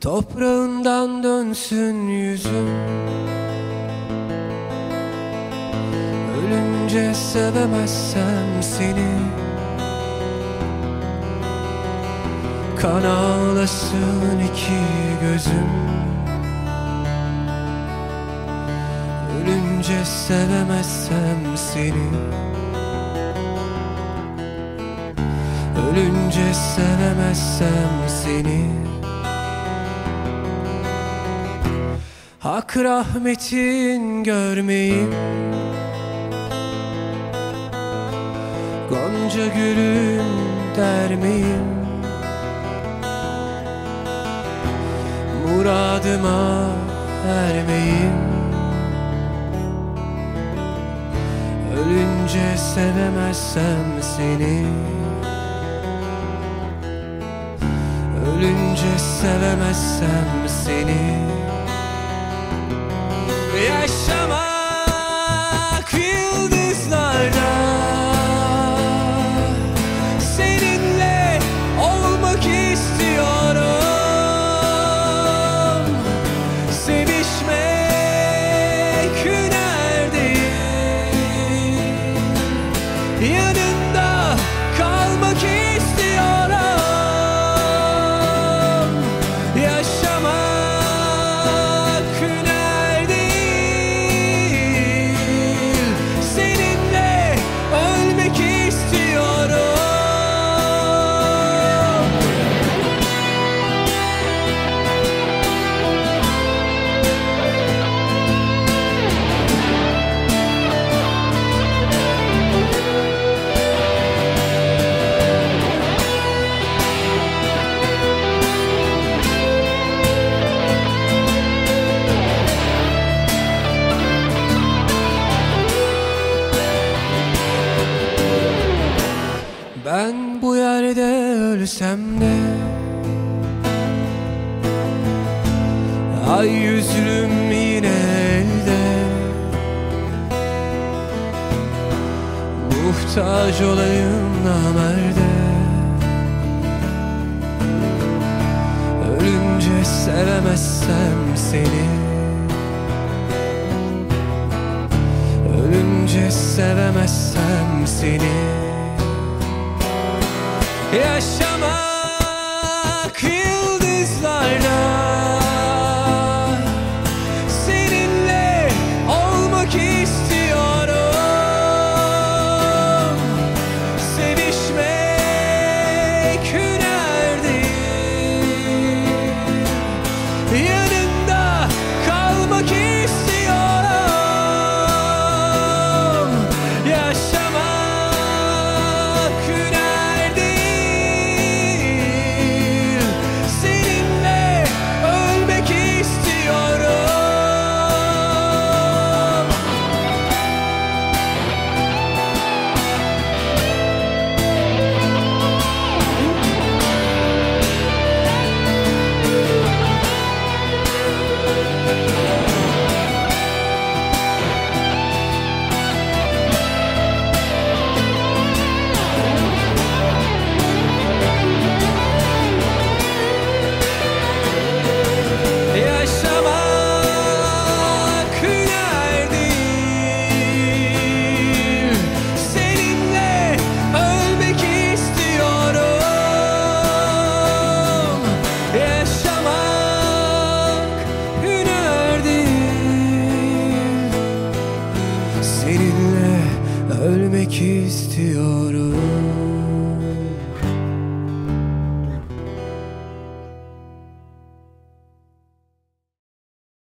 Toprağından dönsün yüzüm. Ölünce sevemezsem seni. Kan ağlasın iki gözüm. Ölünce sevemezsem seni. Ölünce sevemezsem seni Hak rahmetin görmeyim Gonca gülüm der miyim Muradıma ermeyim Ölünce sevemezsem seni. Ölünce sevemezsem seni ölsem de Ay yüzlüm yine elde Muhtaç olayım namerde Ölünce sevemezsem seni Ölünce sevemezsem seni Yaşamak could to